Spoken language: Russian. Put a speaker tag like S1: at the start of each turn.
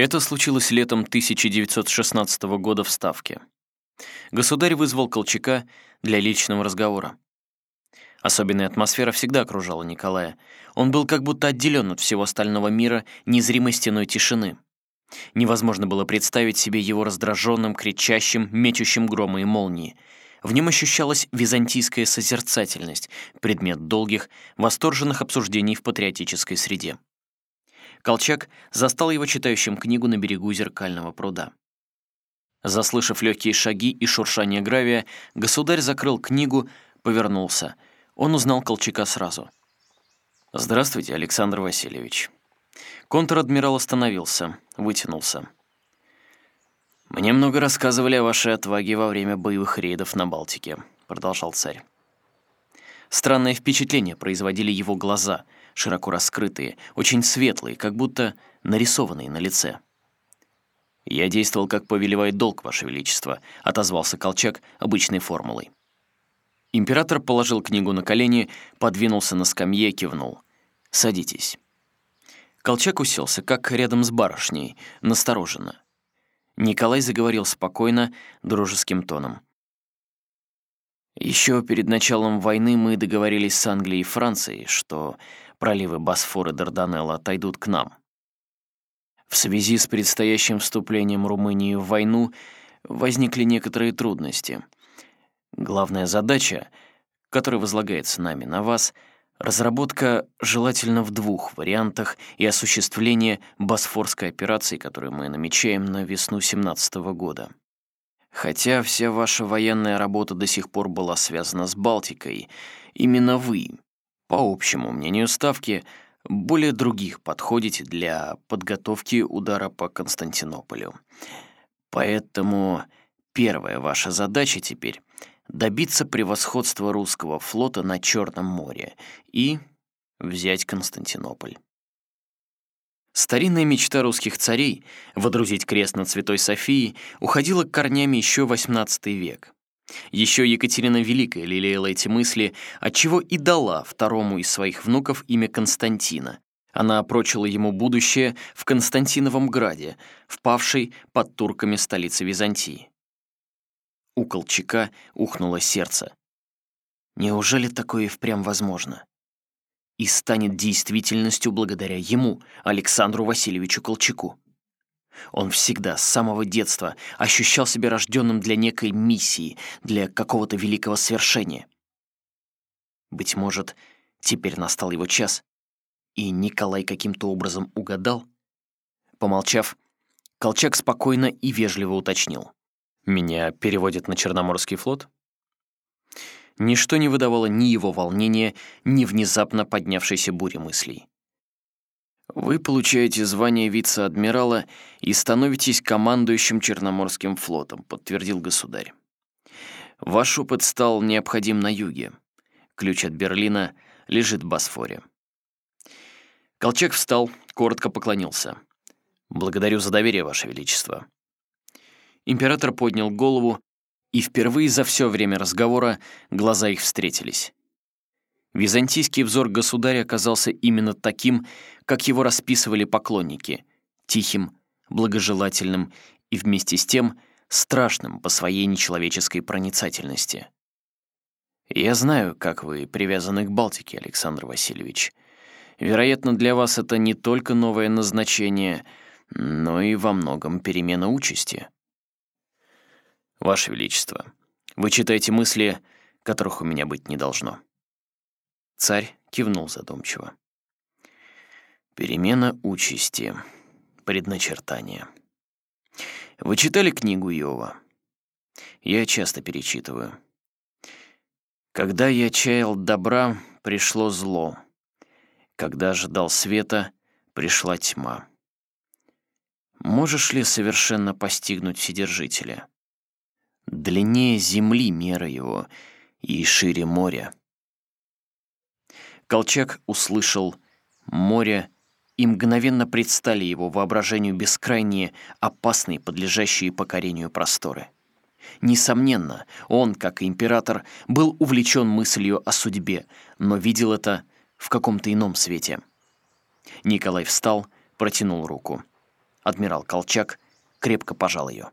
S1: Это случилось летом 1916 года в Ставке. Государь вызвал Колчака для личного разговора. Особенная атмосфера всегда окружала Николая. Он был как будто отделен от всего остального мира незримой стеной тишины. Невозможно было представить себе его раздраженным, кричащим, мечущим грома и молнии. В нем ощущалась византийская созерцательность, предмет долгих, восторженных обсуждений в патриотической среде. Колчак застал его читающим книгу на берегу зеркального пруда. Заслышав легкие шаги и шуршание гравия, государь закрыл книгу, повернулся. Он узнал Колчака сразу. «Здравствуйте, Александр Васильевич». Контр-адмирал остановился, вытянулся. «Мне много рассказывали о вашей отваге во время боевых рейдов на Балтике», — продолжал царь. Странное впечатление производили его глаза, широко раскрытые, очень светлые, как будто нарисованные на лице. «Я действовал, как повелевает долг, Ваше Величество», — отозвался Колчак обычной формулой. Император положил книгу на колени, подвинулся на скамье, кивнул. «Садитесь». Колчак уселся, как рядом с барышней, настороженно. Николай заговорил спокойно, дружеским тоном. Еще перед началом войны мы договорились с Англией и Францией, что проливы Босфор и Дарданелла отойдут к нам. В связи с предстоящим вступлением Румынии в войну возникли некоторые трудности. Главная задача, которая возлагается нами на вас — Разработка желательно в двух вариантах и осуществление босфорской операции, которую мы намечаем на весну 17 года. Хотя вся ваша военная работа до сих пор была связана с Балтикой, именно вы, по общему мнению Ставки, более других подходите для подготовки удара по Константинополю. Поэтому первая ваша задача теперь — добиться превосходства русского флота на Черном море и взять Константинополь. Старинная мечта русских царей — водрузить крест над Святой Софией — уходила корнями еще XVIII век. Еще Екатерина Великая лелеяла эти мысли, отчего и дала второму из своих внуков имя Константина. Она опрочила ему будущее в Константиновом граде, впавшей под турками столицы Византии. У Колчака ухнуло сердце. Неужели такое и впрямь возможно? и станет действительностью благодаря ему, Александру Васильевичу Колчаку. Он всегда, с самого детства, ощущал себя рожденным для некой миссии, для какого-то великого свершения. Быть может, теперь настал его час, и Николай каким-то образом угадал? Помолчав, Колчак спокойно и вежливо уточнил. «Меня переводят на Черноморский флот?» Ничто не выдавало ни его волнения, ни внезапно поднявшейся бури мыслей. Вы получаете звание вице-адмирала и становитесь командующим Черноморским флотом, подтвердил государь. Ваш опыт стал необходим на юге. Ключ от Берлина лежит в Босфоре. Колчак встал, коротко поклонился. «Благодарю за доверие, Ваше Величество». Император поднял голову и впервые за все время разговора глаза их встретились. Византийский взор государя оказался именно таким, как его расписывали поклонники, тихим, благожелательным и вместе с тем страшным по своей нечеловеческой проницательности. «Я знаю, как вы привязаны к Балтике, Александр Васильевич. Вероятно, для вас это не только новое назначение, но и во многом перемена участи». «Ваше Величество, вы читаете мысли, которых у меня быть не должно». Царь кивнул задумчиво. «Перемена участи. Предначертание. Вы читали книгу Иова? Я часто перечитываю. Когда я чаял добра, пришло зло. Когда ожидал света, пришла тьма. Можешь ли совершенно постигнуть Вседержителя? Длиннее земли мера его и шире моря. Колчак услышал море, и мгновенно предстали его воображению бескрайние, опасные, подлежащие покорению просторы. Несомненно, он, как император, был увлечен мыслью о судьбе, но видел это в каком-то ином свете. Николай встал, протянул руку. Адмирал Колчак крепко пожал ее.